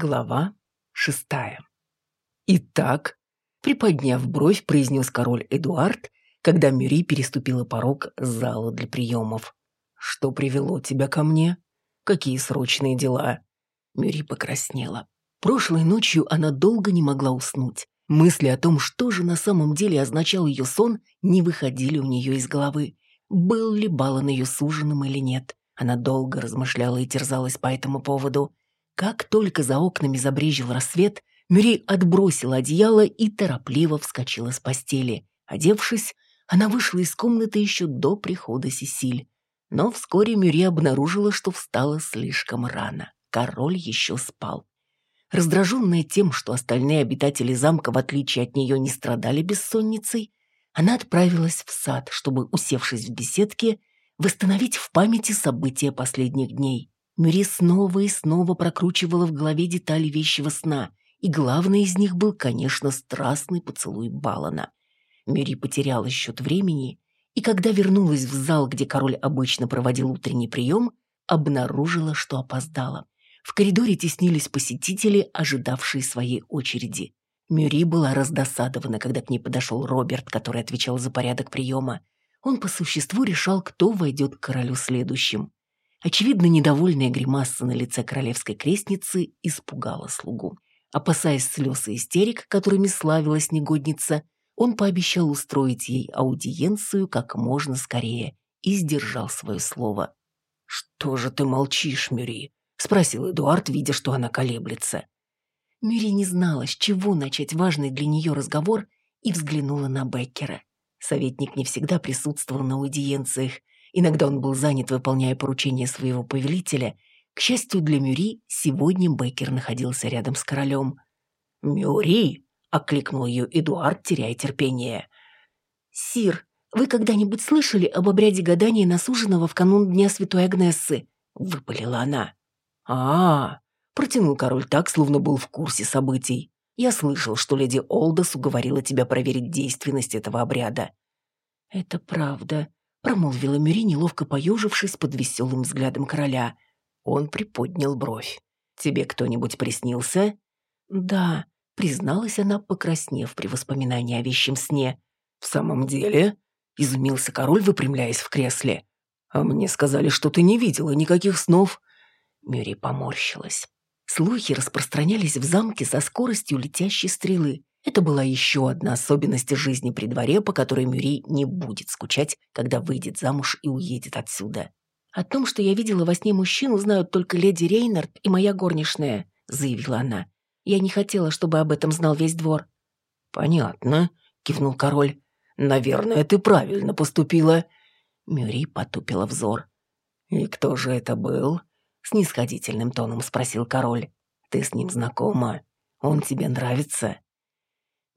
Глава шестая. «Итак», — приподняв бровь, произнес король Эдуард, когда Мюри переступила порог зала для приемов. «Что привело тебя ко мне? Какие срочные дела?» Мюри покраснела. Прошлой ночью она долго не могла уснуть. Мысли о том, что же на самом деле означал ее сон, не выходили у нее из головы. Был ли Балан ее суженым или нет? Она долго размышляла и терзалась по этому поводу. Как только за окнами забрежил рассвет, Мюри отбросила одеяло и торопливо вскочила с постели. Одевшись, она вышла из комнаты еще до прихода Сесиль. Но вскоре Мюри обнаружила, что встала слишком рано. Король еще спал. Раздраженная тем, что остальные обитатели замка, в отличие от нее, не страдали бессонницей, она отправилась в сад, чтобы, усевшись в беседке, восстановить в памяти события последних дней. Мюри снова и снова прокручивала в голове детали вещего сна, и главный из них был, конечно, страстный поцелуй Балана. Мюри потеряла счет времени, и когда вернулась в зал, где король обычно проводил утренний прием, обнаружила, что опоздала. В коридоре теснились посетители, ожидавшие своей очереди. Мюри была раздосадована, когда к ней подошел Роберт, который отвечал за порядок приема. Он по существу решал, кто войдет к королю следующим. Очевидно, недовольная гримаса на лице королевской крестницы испугала слугу. Опасаясь слез и истерик, которыми славилась негодница, он пообещал устроить ей аудиенцию как можно скорее и сдержал свое слово. «Что же ты молчишь, Мюри?» — спросил Эдуард, видя, что она колеблется. Мюри не знала, с чего начать важный для нее разговор, и взглянула на Беккера. Советник не всегда присутствовал на аудиенциях, Иногда он был занят, выполняя поручения своего повелителя. К счастью для Мюри, сегодня Беккер находился рядом с королем. «Мюри!» — окликнул ее Эдуард, теряя терпение. «Сир, вы когда-нибудь слышали об обряде гадания насуженного в канун Дня Святой Агнессы?» — выпалила она. а, -а, -а протянул король так, словно был в курсе событий. «Я слышал, что леди Олдос уговорила тебя проверить действенность этого обряда». «Это правда», промолвила Мюри, неловко поежившись под веселым взглядом короля. Он приподнял бровь. «Тебе кто-нибудь приснился?» «Да», — призналась она, покраснев при воспоминании о вещем сне. «В самом деле?» — изумился король, выпрямляясь в кресле. «А мне сказали, что ты не видела никаких снов». Мюри поморщилась. Слухи распространялись в замке со скоростью летящей стрелы. Это была еще одна особенность жизни при дворе, по которой Мюри не будет скучать, когда выйдет замуж и уедет отсюда. «О том, что я видела во сне мужчину, знают только леди Рейнард и моя горничная», — заявила она. «Я не хотела, чтобы об этом знал весь двор». «Понятно», — кивнул король. «Наверное, ты правильно поступила». Мюри потупила взор. «И кто же это был?» — снисходительным тоном спросил король. «Ты с ним знакома? Он тебе нравится?»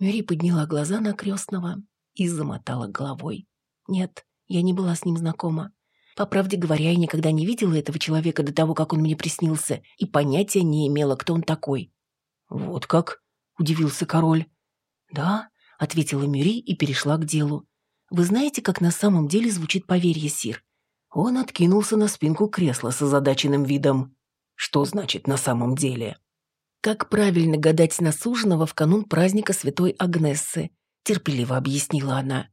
Мюри подняла глаза на крестного и замотала головой. Нет, я не была с ним знакома. По правде говоря, я никогда не видела этого человека до того, как он мне приснился, и понятия не имела, кто он такой. «Вот как?» — удивился король. «Да», — ответила Мюри и перешла к делу. «Вы знаете, как на самом деле звучит поверье, Сир?» Он откинулся на спинку кресла с озадаченным видом. «Что значит «на самом деле»?» «Как правильно гадать на суженого в канун праздника Святой Агнессы», – терпеливо объяснила она.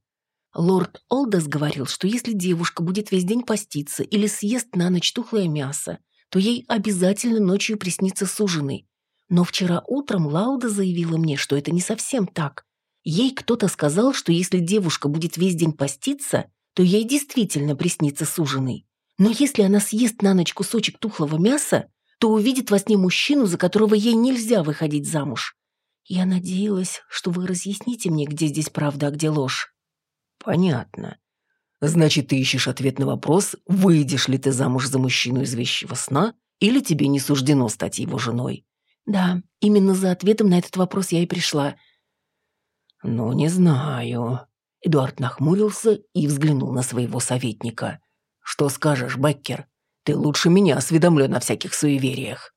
Лорд Олдес говорил, что если девушка будет весь день поститься или съест на ночь тухлое мясо, то ей обязательно ночью приснится суженый. Но вчера утром Лауда заявила мне, что это не совсем так. Ей кто-то сказал, что если девушка будет весь день поститься, то ей действительно приснится суженый. Но если она съест на ночь кусочек тухлого мяса, то увидит во сне мужчину, за которого ей нельзя выходить замуж. Я надеялась, что вы разъясните мне, где здесь правда, а где ложь. Понятно. Значит, ты ищешь ответ на вопрос, выйдешь ли ты замуж за мужчину из вещего сна, или тебе не суждено стать его женой? Да, именно за ответом на этот вопрос я и пришла. Ну, не знаю. Эдуард нахмурился и взглянул на своего советника. Что скажешь, Беккер? Ты лучше меня осведомлен о всяких суевериях».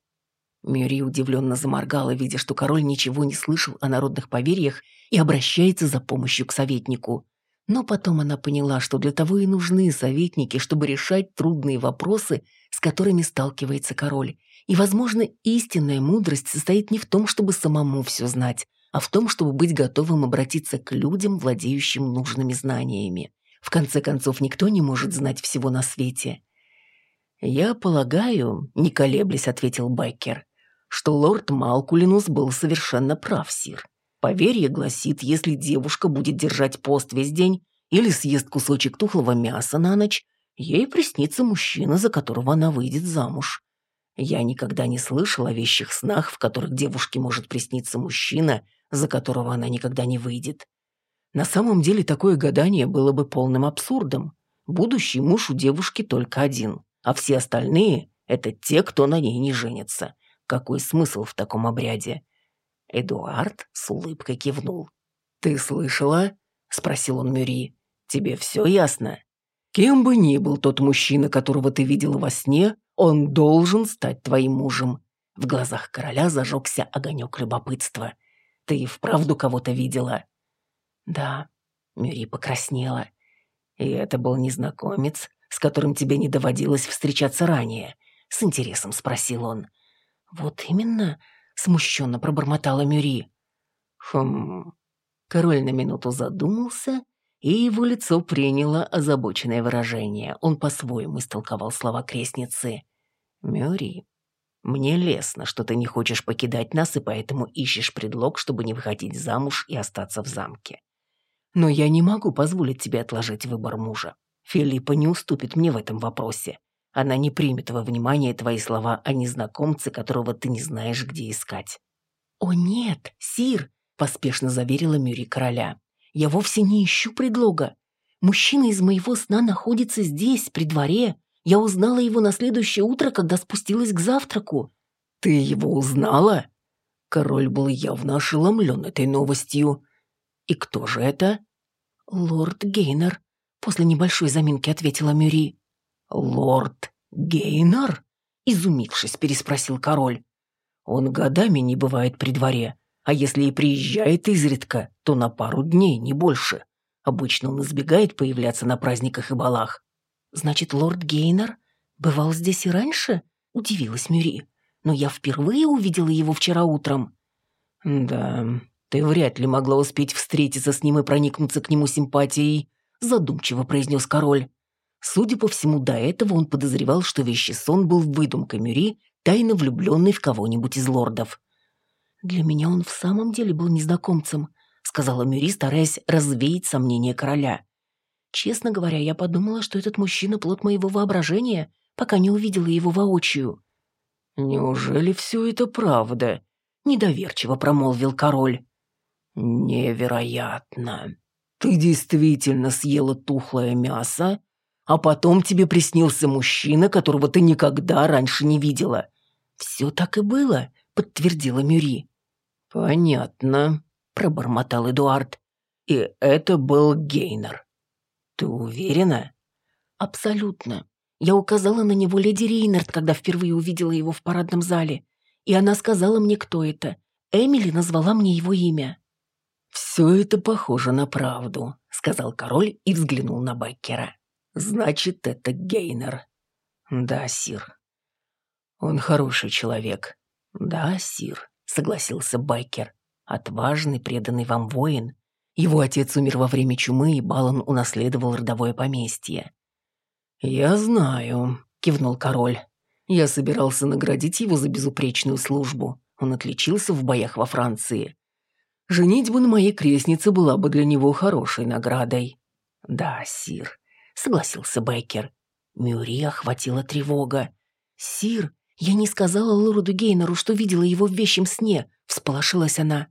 Мюри удивленно заморгала, видя, что король ничего не слышал о народных поверьях и обращается за помощью к советнику. Но потом она поняла, что для того и нужны советники, чтобы решать трудные вопросы, с которыми сталкивается король. И, возможно, истинная мудрость состоит не в том, чтобы самому все знать, а в том, чтобы быть готовым обратиться к людям, владеющим нужными знаниями. В конце концов, никто не может знать всего на свете. «Я полагаю», — не колеблясь, ответил Байкер, что лорд Малкулинус был совершенно прав, сир. Поверье гласит, если девушка будет держать пост весь день или съест кусочек тухлого мяса на ночь, ей приснится мужчина, за которого она выйдет замуж. Я никогда не слышал о вещих снах, в которых девушке может присниться мужчина, за которого она никогда не выйдет. На самом деле такое гадание было бы полным абсурдом. Будущий муж у девушки только один, а все остальные — это те, кто на ней не женится. Какой смысл в таком обряде? Эдуард с улыбкой кивнул. «Ты слышала?» — спросил он Мюри. «Тебе все ясно? Кем бы ни был тот мужчина, которого ты видела во сне, он должен стать твоим мужем». В глазах короля зажегся огонек любопытства. «Ты и вправду кого-то видела?» «Да», — Мюри покраснела. «И это был незнакомец, с которым тебе не доводилось встречаться ранее?» — с интересом спросил он. «Вот именно», смущенно пробормотала Мюри. Хм. Король на минуту задумался, и его лицо приняло озабоченное выражение. Он по-своему истолковал слова крестницы. «Мюри, мне лестно, что ты не хочешь покидать нас и поэтому ищешь предлог, чтобы не выходить замуж и остаться в замке. Но я не могу позволить тебе отложить выбор мужа. Филиппа не уступит мне в этом вопросе. Она не примет во внимание твои слова о незнакомце, которого ты не знаешь, где искать». «О нет, Сир!» – поспешно заверила Мюри короля. «Я вовсе не ищу предлога. Мужчина из моего сна находится здесь, при дворе. Я узнала его на следующее утро, когда спустилась к завтраку». «Ты его узнала?» Король был явно ошеломлен этой новостью. «И кто же это?» «Лорд Гейнер», — после небольшой заминки ответила Мюри. «Лорд Гейнар?» — изумившись, переспросил король. «Он годами не бывает при дворе, а если и приезжает изредка, то на пару дней, не больше. Обычно он избегает появляться на праздниках и балах». «Значит, лорд Гейнар бывал здесь и раньше?» — удивилась Мюри. «Но я впервые увидела его вчера утром». «Да, ты вряд ли могла успеть встретиться с ним и проникнуться к нему симпатией», — задумчиво произнес король. Судя по всему, до этого он подозревал, что вещесон был выдумкой Мюри, тайно влюбленный в кого-нибудь из лордов. «Для меня он в самом деле был незнакомцем», — сказала Мюри, стараясь развеять сомнения короля. «Честно говоря, я подумала, что этот мужчина плод моего воображения, пока не увидела его воочию». «Неужели все это правда?» — недоверчиво промолвил король. «Невероятно. Ты действительно съела тухлое мясо а потом тебе приснился мужчина, которого ты никогда раньше не видела». «Все так и было», — подтвердила Мюри. «Понятно», — пробормотал Эдуард. «И это был Гейнер. Ты уверена?» «Абсолютно. Я указала на него леди Рейнард, когда впервые увидела его в парадном зале. И она сказала мне, кто это. Эмили назвала мне его имя». «Все это похоже на правду», — сказал король и взглянул на Беккера. Значит, это Гейнер. Да, сир. Он хороший человек. Да, сир, согласился Байкер. Отважный, преданный вам воин. Его отец умер во время чумы, и Балан унаследовал родовое поместье. «Я знаю», — кивнул король. «Я собирался наградить его за безупречную службу. Он отличился в боях во Франции. Женитьба на моей крестнице была бы для него хорошей наградой». «Да, сир», — согласился Бейкер. Мюри охватила тревога. «Сир, я не сказала лорду Гейнеру, что видела его в вещем сне», — всполошилась она.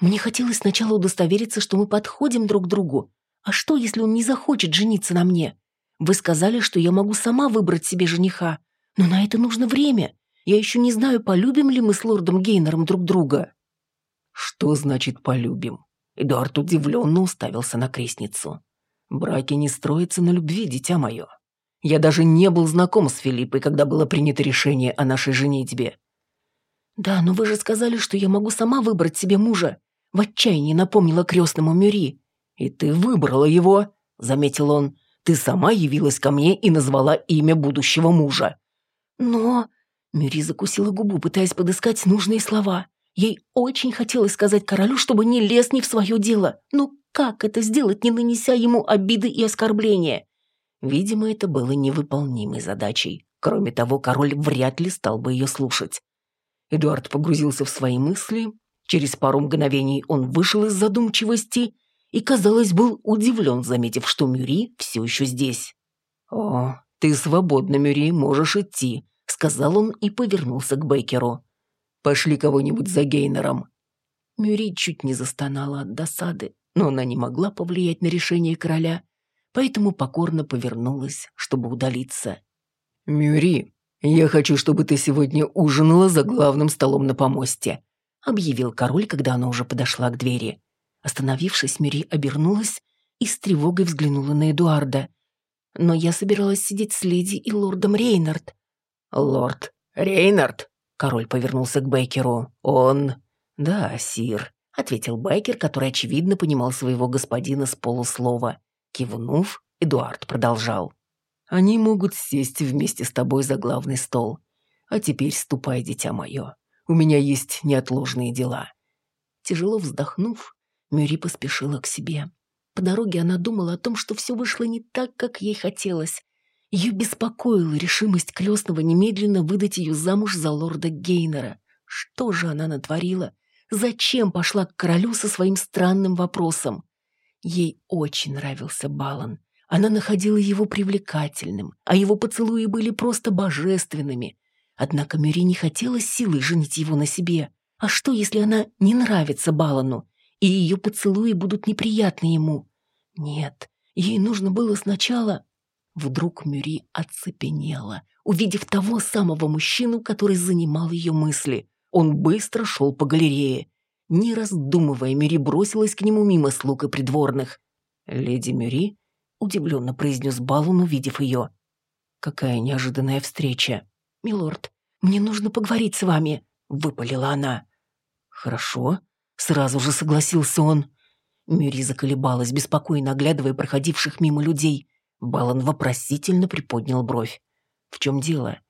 «Мне хотелось сначала удостовериться, что мы подходим друг к другу. А что, если он не захочет жениться на мне? Вы сказали, что я могу сама выбрать себе жениха, но на это нужно время. Я еще не знаю, полюбим ли мы с лордом Гейнером друг друга». «Что значит «полюбим»?» Эдуард удивленно уставился на крестницу. Браки не строятся на любви, дитя мое. Я даже не был знаком с Филиппой, когда было принято решение о нашей женитьбе. Да, но вы же сказали, что я могу сама выбрать себе мужа. В отчаянии напомнила крестному Мюри. И ты выбрала его, — заметил он. «Ты сама явилась ко мне и назвала имя будущего мужа». «Но...» — Мюри закусила губу, пытаясь подыскать нужные слова. Ей очень хотелось сказать королю, чтобы не лез не в свое дело. Но как это сделать, не нанеся ему обиды и оскорбления? Видимо, это было невыполнимой задачей. Кроме того, король вряд ли стал бы ее слушать. Эдуард погрузился в свои мысли. Через пару мгновений он вышел из задумчивости и, казалось, был удивлен, заметив, что Мюри все еще здесь. «О, ты свободна, Мюри, можешь идти», — сказал он и повернулся к Бейкеру. «Пошли кого-нибудь за Гейнером». Мюри чуть не застонала от досады, но она не могла повлиять на решение короля, поэтому покорно повернулась, чтобы удалиться. «Мюри, я хочу, чтобы ты сегодня ужинала за главным столом на помосте», объявил король, когда она уже подошла к двери. Остановившись, Мюри обернулась и с тревогой взглянула на Эдуарда. «Но я собиралась сидеть с леди и лордом Рейнард». «Лорд Рейнард?» Король повернулся к Бейкеру. «Он...» «Да, сир», — ответил Бейкер, который, очевидно, понимал своего господина с полуслова. Кивнув, Эдуард продолжал. Они могут сесть вместе с тобой за главный стол. А теперь ступай, дитя мое. У меня есть неотложные дела». Тяжело вздохнув, Мюри поспешила к себе. По дороге она думала о том, что все вышло не так, как ей хотелось. Ее беспокоила решимость крестного немедленно выдать ее замуж за лорда Гейнера. Что же она натворила? Зачем пошла к королю со своим странным вопросом? Ей очень нравился Балан. Она находила его привлекательным, а его поцелуи были просто божественными. Однако Мюри не хотела силой женить его на себе. А что, если она не нравится Балану, и ее поцелуи будут неприятны ему? Нет, ей нужно было сначала... Вдруг Мюри оцепенела, увидев того самого мужчину, который занимал ее мысли. Он быстро шел по галерее. Не раздумывая, Мюри бросилась к нему мимо слуг и придворных. Леди Мюри — удивленно произнес Балун, увидев ее. «Какая неожиданная встреча!» «Милорд, мне нужно поговорить с вами», — выпалила она. «Хорошо», — сразу же согласился он. Мюри заколебалась, беспокойно оглядывая проходивших мимо людей. Балан вопросительно приподнял бровь. «В чем дело?»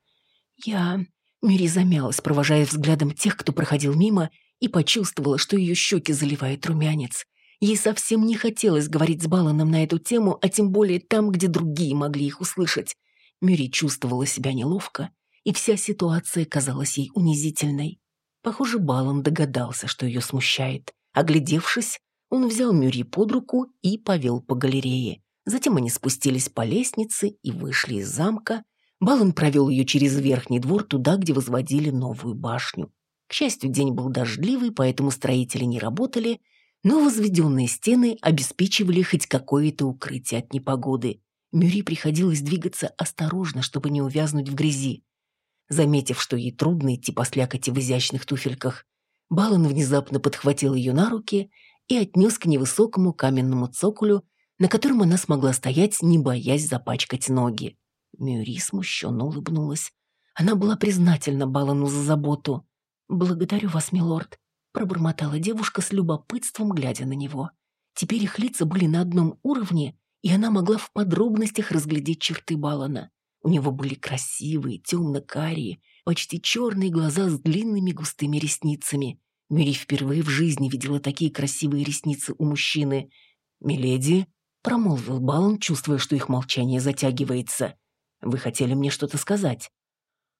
«Я...» Мюри замялась, провожая взглядом тех, кто проходил мимо, и почувствовала, что ее щеки заливает румянец. Ей совсем не хотелось говорить с Баланом на эту тему, а тем более там, где другие могли их услышать. Мюри чувствовала себя неловко, и вся ситуация казалась ей унизительной. Похоже, Балан догадался, что ее смущает. Оглядевшись, он взял Мюри под руку и повел по галерее. Затем они спустились по лестнице и вышли из замка. Балан провел ее через верхний двор туда, где возводили новую башню. К счастью, день был дождливый, поэтому строители не работали, но возведенные стены обеспечивали хоть какое-то укрытие от непогоды. Мюри приходилось двигаться осторожно, чтобы не увязнуть в грязи. Заметив, что ей трудно идти по слякоти в изящных туфельках, Балан внезапно подхватил ее на руки и отнес к невысокому каменному цоколю, на котором она смогла стоять, не боясь запачкать ноги. Мюри смущенно улыбнулась. Она была признательна Балану за заботу. «Благодарю вас, милорд», пробормотала девушка с любопытством, глядя на него. Теперь их лица были на одном уровне, и она могла в подробностях разглядеть черты Балана. У него были красивые, темно-карие, почти черные глаза с длинными густыми ресницами. Мюри впервые в жизни видела такие красивые ресницы у мужчины. «Миледи», — промолвил Балан, чувствуя, что их молчание затягивается. «Вы хотели мне что-то сказать?»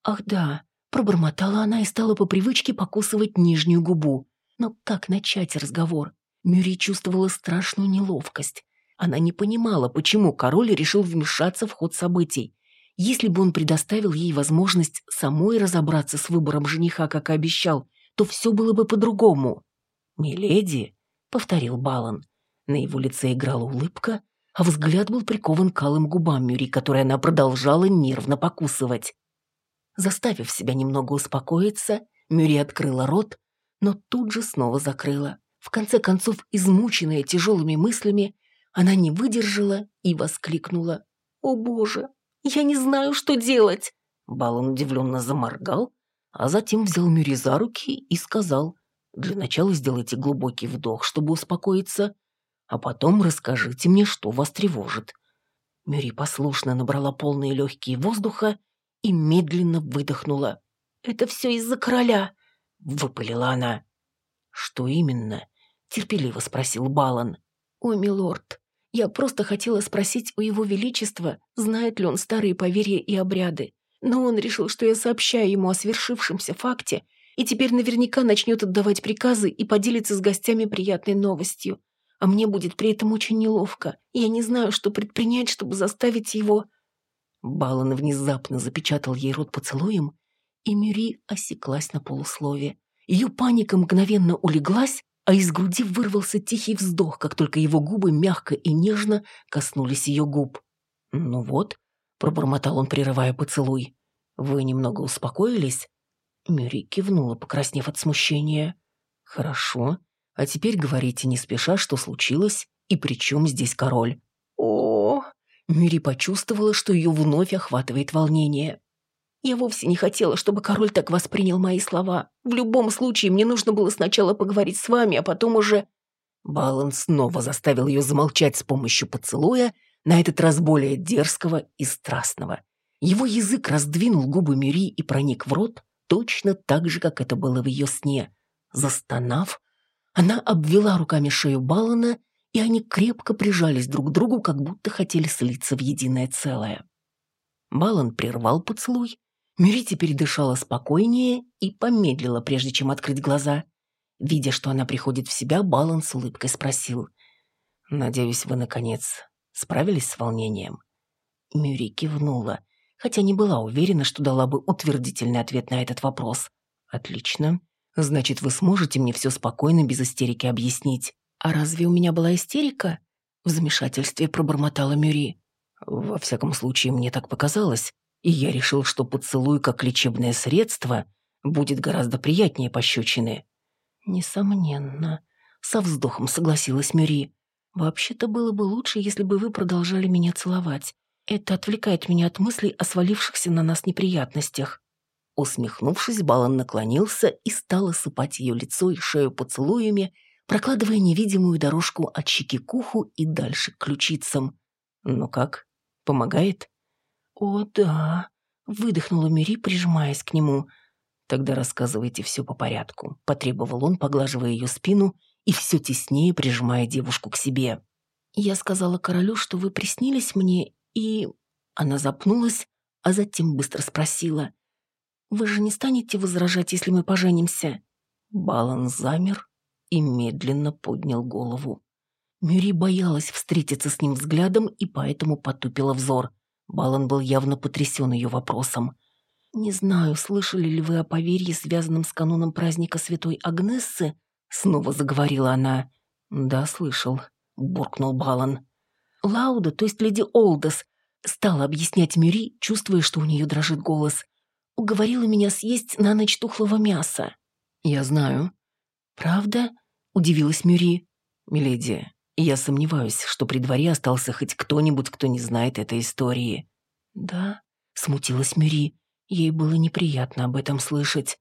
«Ах да, Пробормотала она и стала по привычке покусывать нижнюю губу. Но как начать разговор? Мюри чувствовала страшную неловкость. Она не понимала, почему король решил вмешаться в ход событий. Если бы он предоставил ей возможность самой разобраться с выбором жениха, как и обещал, то все было бы по-другому. «Миледи», — повторил Балан. На его лице играла улыбка, а взгляд был прикован к алым губам Мюри, которые она продолжала нервно покусывать. Заставив себя немного успокоиться, Мюри открыла рот, но тут же снова закрыла. В конце концов, измученная тяжелыми мыслями, она не выдержала и воскликнула. «О боже, я не знаю, что делать!» Балан удивленно заморгал, а затем взял Мюри за руки и сказал, «Для начала сделайте глубокий вдох, чтобы успокоиться, а потом расскажите мне, что вас тревожит». Мюри послушно набрала полные легкие воздуха и медленно выдохнула. «Это все из-за короля», — выпалила она. «Что именно?» — терпеливо спросил Балан. «О, милорд, я просто хотела спросить у его величества, знает ли он старые поверья и обряды. Но он решил, что я сообщаю ему о свершившемся факте, и теперь наверняка начнет отдавать приказы и поделится с гостями приятной новостью. А мне будет при этом очень неловко. Я не знаю, что предпринять, чтобы заставить его...» Балан внезапно запечатал ей рот поцелуем, и Мюри осеклась на полуслове. Ее паника мгновенно улеглась, а из груди вырвался тихий вздох, как только его губы мягко и нежно коснулись ее губ. «Ну вот», — пробормотал он, прерывая поцелуй, — «вы немного успокоились?» Мюри кивнула, покраснев от смущения. «Хорошо. А теперь говорите не спеша, что случилось и при чем здесь король». О, Мюри почувствовала, что ее вновь охватывает волнение. Я вовсе не хотела, чтобы король так воспринял мои слова. В любом случае, мне нужно было сначала поговорить с вами, а потом уже...» Балан снова заставил ее замолчать с помощью поцелуя, на этот раз более дерзкого и страстного. Его язык раздвинул губы Мюри и проник в рот, точно так же, как это было в ее сне. Застонав, она обвела руками шею Балана, и они крепко прижались друг к другу, как будто хотели слиться в единое целое. Балан прервал поцелуй, Мюри теперь дышала спокойнее и помедлила, прежде чем открыть глаза. Видя, что она приходит в себя, Балан с улыбкой спросил. «Надеюсь, вы, наконец, справились с волнением?» Мюри кивнула, хотя не была уверена, что дала бы утвердительный ответ на этот вопрос. «Отлично. Значит, вы сможете мне все спокойно, без истерики объяснить». «А разве у меня была истерика?» В замешательстве пробормотала Мюри. «Во всяком случае, мне так показалось и я решил, что поцелуй как лечебное средство будет гораздо приятнее пощечины. Несомненно, со вздохом согласилась Мюри. Вообще-то было бы лучше, если бы вы продолжали меня целовать. Это отвлекает меня от мыслей о свалившихся на нас неприятностях. Усмехнувшись, Балан наклонился и стал осыпать ее лицо и шею поцелуями, прокладывая невидимую дорожку от щеки к уху и дальше к ключицам. «Ну как? Помогает?» «О, да», — выдохнула Мюри, прижимаясь к нему. «Тогда рассказывайте все по порядку», — потребовал он, поглаживая ее спину и все теснее прижимая девушку к себе. «Я сказала королю, что вы приснились мне, и...» Она запнулась, а затем быстро спросила. «Вы же не станете возражать, если мы поженимся?» Балан замер и медленно поднял голову. Мюри боялась встретиться с ним взглядом и поэтому потупила взор. Балан был явно потрясен ее вопросом. «Не знаю, слышали ли вы о поверье, связанном с кануном праздника Святой Агнессы?» Снова заговорила она. «Да, слышал», — буркнул Балан. «Лауда, то есть леди Олдос, стала объяснять Мюри, чувствуя, что у нее дрожит голос. Уговорила меня съесть на ночь тухлого мяса». «Я знаю». «Правда?» — удивилась Мюри. «Миледи, я сомневаюсь, что при дворе остался хоть кто-нибудь, кто не знает этой истории. Да, смутилась Мюри. Ей было неприятно об этом слышать.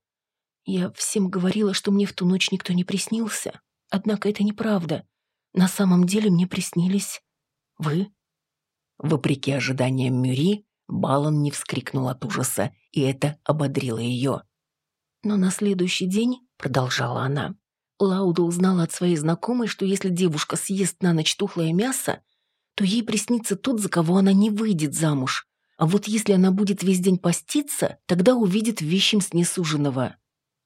Я всем говорила, что мне в ту ночь никто не приснился. Однако это неправда. На самом деле мне приснились вы. Вопреки ожиданиям Мюри, Балан не вскрикнул от ужаса, и это ободрило ее. Но на следующий день, продолжала она, Лауда узнала от своей знакомой, что если девушка съест на ночь тухлое мясо, то ей приснится тот, за кого она не выйдет замуж. А вот если она будет весь день поститься, тогда увидит в вещем сне.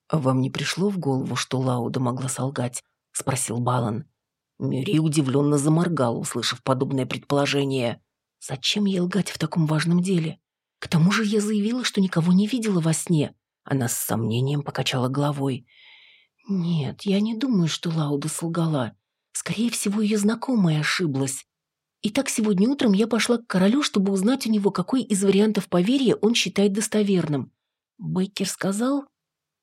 «А «Вам не пришло в голову, что Лауда могла солгать?» — спросил Балан. Мюри удивленно заморгал, услышав подобное предположение. «Зачем ей лгать в таком важном деле? К тому же я заявила, что никого не видела во сне». Она с сомнением покачала головой. Нет, я не думаю, что Лауда солгала. Скорее всего, ее знакомая ошиблась. Итак, сегодня утром я пошла к королю, чтобы узнать у него, какой из вариантов поверья он считает достоверным. Бейкер сказал...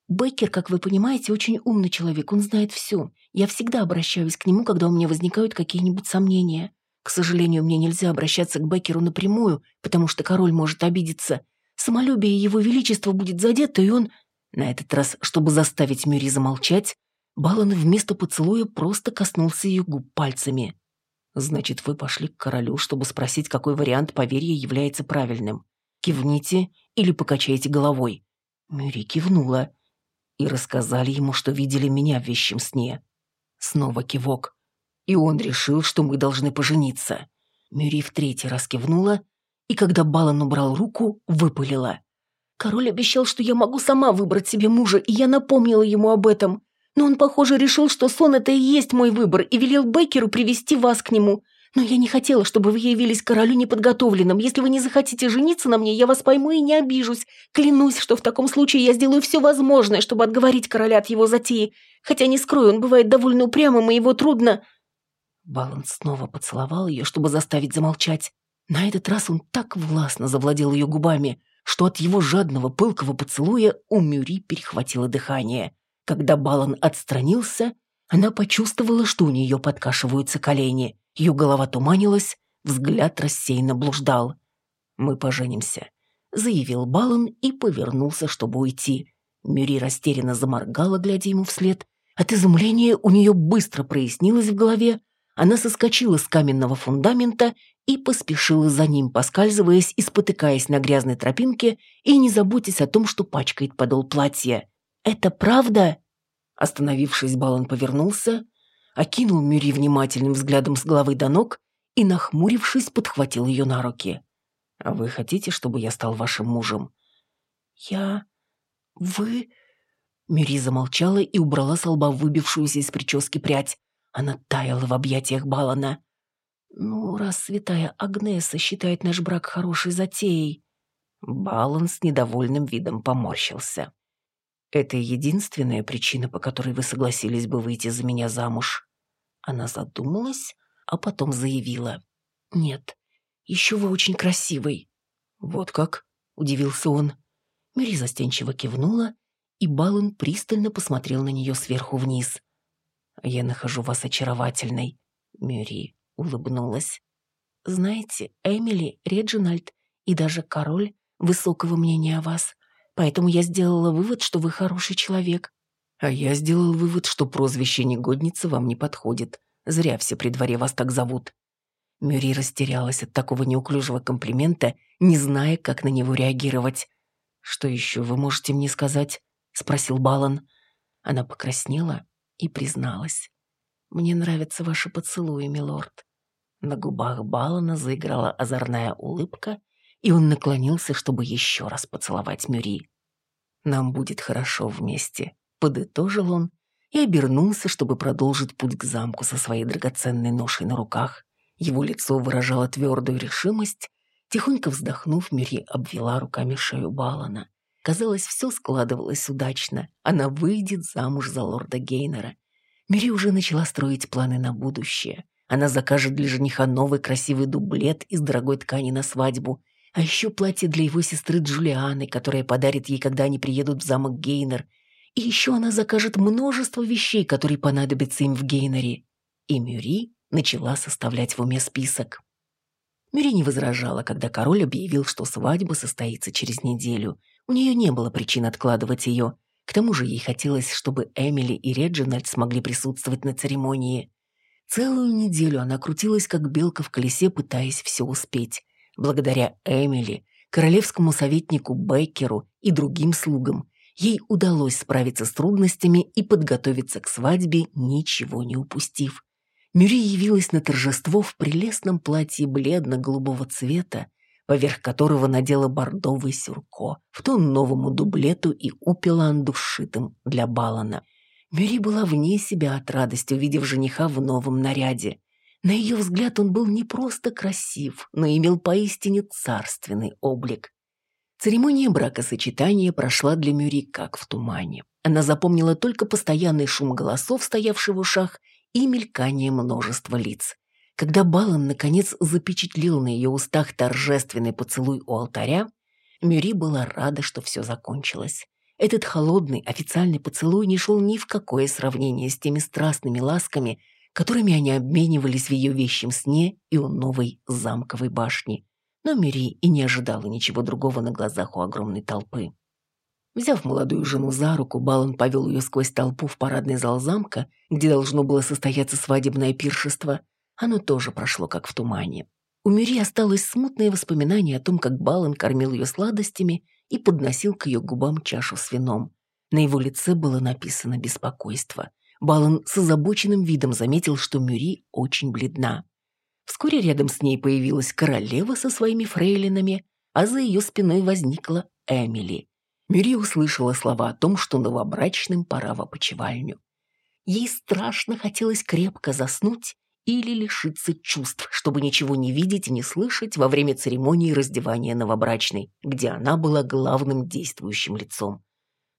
Бейкер, как вы понимаете, очень умный человек, он знает все. Я всегда обращаюсь к нему, когда у меня возникают какие-нибудь сомнения. К сожалению, мне нельзя обращаться к Беккеру напрямую, потому что король может обидеться. Самолюбие его величества будет задето, и он... На этот раз, чтобы заставить Мюри замолчать, Балан вместо поцелуя просто коснулся ее губ пальцами. Значит, вы пошли к королю, чтобы спросить, какой вариант поверья является правильным. Кивните или покачайте головой. Мюри кивнула. И рассказали ему, что видели меня в вещем сне. Снова кивок. И он решил, что мы должны пожениться. Мюри в третий раз кивнула, и когда Балан убрал руку, выпалила. Король обещал, что я могу сама выбрать себе мужа, и я напомнила ему об этом. Но он, похоже, решил, что сон – это и есть мой выбор, и велел Беккеру привести вас к нему. Но я не хотела, чтобы вы явились королю неподготовленным. Если вы не захотите жениться на мне, я вас пойму и не обижусь. Клянусь, что в таком случае я сделаю все возможное, чтобы отговорить короля от его затеи. Хотя, не скрою, он бывает довольно упрямым, и его трудно...» Балан снова поцеловал ее, чтобы заставить замолчать. На этот раз он так властно завладел ее губами, что от его жадного пылкого поцелуя у Мюри перехватило дыхание. Когда Балан отстранился, она почувствовала, что у нее подкашиваются колени. Ее голова туманилась, взгляд рассеянно блуждал. «Мы поженимся», — заявил Балан и повернулся, чтобы уйти. Мюри растерянно заморгала, глядя ему вслед. От изумления у нее быстро прояснилось в голове. Она соскочила с каменного фундамента и поспешила за ним, поскальзываясь и спотыкаясь на грязной тропинке и не заботясь о том, что пачкает подол платья. «Это правда?» Остановившись, Балан повернулся, окинул Мюри внимательным взглядом с головы до ног и, нахмурившись, подхватил ее на руки. «А вы хотите, чтобы я стал вашим мужем?» «Я... вы...» Мюри замолчала и убрала с лба выбившуюся из прически прядь. Она таяла в объятиях Балана. «Ну, раз святая Агнеса считает наш брак хорошей затеей...» Балан с недовольным видом поморщился. Это единственная причина, по которой вы согласились бы выйти за меня замуж. Она задумалась, а потом заявила. Нет, еще вы очень красивый. Вот как? Удивился он. Мэри застенчиво кивнула, и Балан пристально посмотрел на нее сверху вниз. «Я нахожу вас очаровательной», — Мэри улыбнулась. «Знаете, Эмили, Реджинальд и даже король высокого мнения о вас. Поэтому я сделала вывод, что вы хороший человек. А я сделал вывод, что прозвище негодница вам не подходит. Зря все при дворе вас так зовут. Мюри растерялась от такого неуклюжего комплимента, не зная, как на него реагировать. «Что еще вы можете мне сказать?» — спросил Балан. Она покраснела и призналась. «Мне нравятся ваши поцелуи, милорд». На губах Балана заиграла озорная улыбка, и он наклонился, чтобы еще раз поцеловать Мюри. «Нам будет хорошо вместе», — подытожил он и обернулся, чтобы продолжить путь к замку со своей драгоценной ношей на руках. Его лицо выражало твердую решимость. Тихонько вздохнув, Мюри обвела руками шею Балана. Казалось, все складывалось удачно. Она выйдет замуж за лорда Гейнера. Мюри уже начала строить планы на будущее. Она закажет для жениха новый красивый дублет из дорогой ткани на свадьбу а еще платье для его сестры Джулианы, которое подарит ей, когда они приедут в замок Гейнер. И еще она закажет множество вещей, которые понадобятся им в Гейнере. И Мюри начала составлять в уме список. Мюри не возражала, когда король объявил, что свадьба состоится через неделю. У нее не было причин откладывать ее. К тому же ей хотелось, чтобы Эмили и Реджинальд смогли присутствовать на церемонии. Целую неделю она крутилась, как белка в колесе, пытаясь все успеть. Благодаря Эмили, королевскому советнику Беккеру и другим слугам ей удалось справиться с трудностями и подготовиться к свадьбе, ничего не упустив. Мюри явилась на торжество в прелестном платье бледно-голубого цвета, поверх которого надела бордовый сюрко, в тон новому дублету и упеланду, сшитым для Балана. Мюри была вне себя от радости, увидев жениха в новом наряде. На ее взгляд он был не просто красив, но имел поистине царственный облик. Церемония бракосочетания прошла для Мюри как в тумане. Она запомнила только постоянный шум голосов, стоявший в ушах, и мелькание множества лиц. Когда Балан, наконец, запечатлел на ее устах торжественный поцелуй у алтаря, Мюри была рада, что все закончилось. Этот холодный официальный поцелуй не шел ни в какое сравнение с теми страстными ласками, которыми они обменивались в ее вещем сне и у новой замковой башни. Но Мири и не ожидала ничего другого на глазах у огромной толпы. Взяв молодую жену за руку, Балан повел ее сквозь толпу в парадный зал замка, где должно было состояться свадебное пиршество, Оно тоже прошло как в тумане. У Мюри осталось смутное воспоминание о том, как Балан кормил ее сладостями и подносил к ее губам чашу с вином. На его лице было написано беспокойство. Балан с озабоченным видом заметил, что Мюри очень бледна. Вскоре рядом с ней появилась королева со своими фрейлинами, а за ее спиной возникла Эмили. Мюри услышала слова о том, что новобрачным пора в опочивальню. Ей страшно хотелось крепко заснуть или лишиться чувств, чтобы ничего не видеть и не слышать во время церемонии раздевания новобрачной, где она была главным действующим лицом.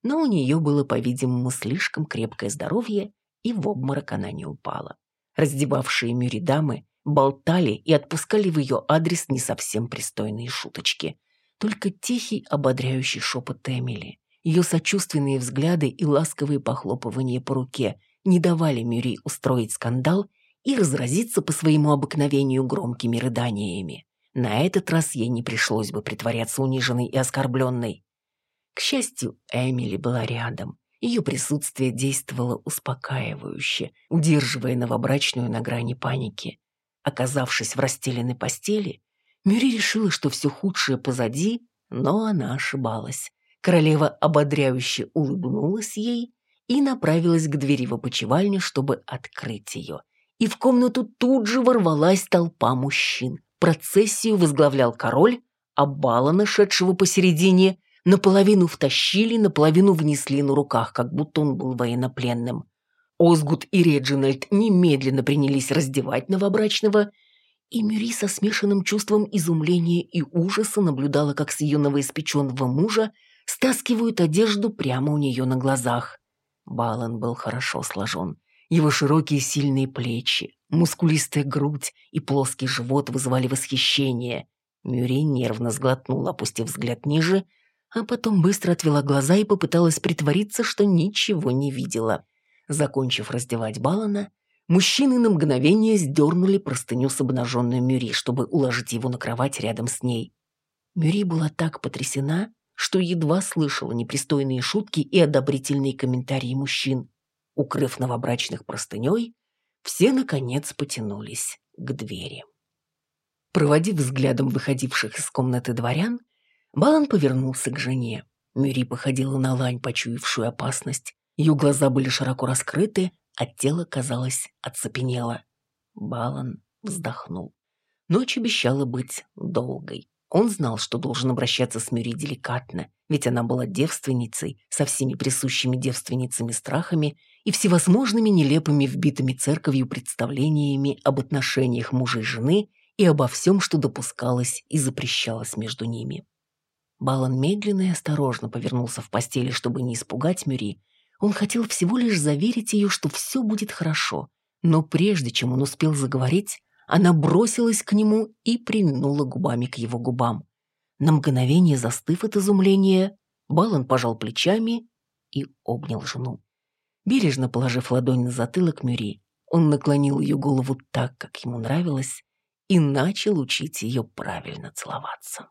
Но у нее было, по-видимому, слишком крепкое здоровье, и в обморок она не упала. Раздевавшие Мюри дамы болтали и отпускали в ее адрес не совсем пристойные шуточки. Только тихий, ободряющий шепот Эмили, ее сочувственные взгляды и ласковые похлопывания по руке не давали Мюри устроить скандал и разразиться по своему обыкновению громкими рыданиями. На этот раз ей не пришлось бы притворяться униженной и оскорбленной. К счастью, Эмили была рядом. Ее присутствие действовало успокаивающе, удерживая новобрачную на грани паники. Оказавшись в расстеленной постели, Мюри решила, что все худшее позади, но она ошибалась. Королева ободряюще улыбнулась ей и направилась к двери в опочивальню, чтобы открыть ее и в комнату тут же ворвалась толпа мужчин. Процессию возглавлял король, а бала, нашедшего посередине, наполовину втащили, наполовину внесли на руках, как будто он был военнопленным. Озгут и Реджинальд немедленно принялись раздевать новобрачного, и Мюри со смешанным чувством изумления и ужаса наблюдала, как с ее новоиспеченного мужа стаскивают одежду прямо у нее на глазах. Балан был хорошо сложен. Его широкие сильные плечи, мускулистая грудь и плоский живот вызывали восхищение. Мюри нервно сглотнула, опустив взгляд ниже, а потом быстро отвела глаза и попыталась притвориться, что ничего не видела. Закончив раздевать Балана, мужчины на мгновение сдернули простыню с обнаженной Мюри, чтобы уложить его на кровать рядом с ней. Мюри была так потрясена, что едва слышала непристойные шутки и одобрительные комментарии мужчин. Укрыв новобрачных простыней, все, наконец, потянулись к двери. Проводив взглядом выходивших из комнаты дворян, Балан повернулся к жене. Мюри походила на лань, почуявшую опасность. Ее глаза были широко раскрыты, а тело, казалось, оцепенело. Балан вздохнул. Ночь обещала быть долгой. Он знал, что должен обращаться с Мюри деликатно, ведь она была девственницей, со всеми присущими девственницами страхами и всевозможными нелепыми вбитыми церковью представлениями об отношениях мужа и жены и обо всем, что допускалось и запрещалось между ними. Балан медленно и осторожно повернулся в постели, чтобы не испугать Мюри. Он хотел всего лишь заверить ее, что все будет хорошо, но прежде чем он успел заговорить, она бросилась к нему и прильнула губами к его губам. На мгновение застыв от изумления, Балан пожал плечами и обнял жену. Бережно положив ладонь на затылок Мюри, он наклонил ее голову так, как ему нравилось, и начал учить ее правильно целоваться.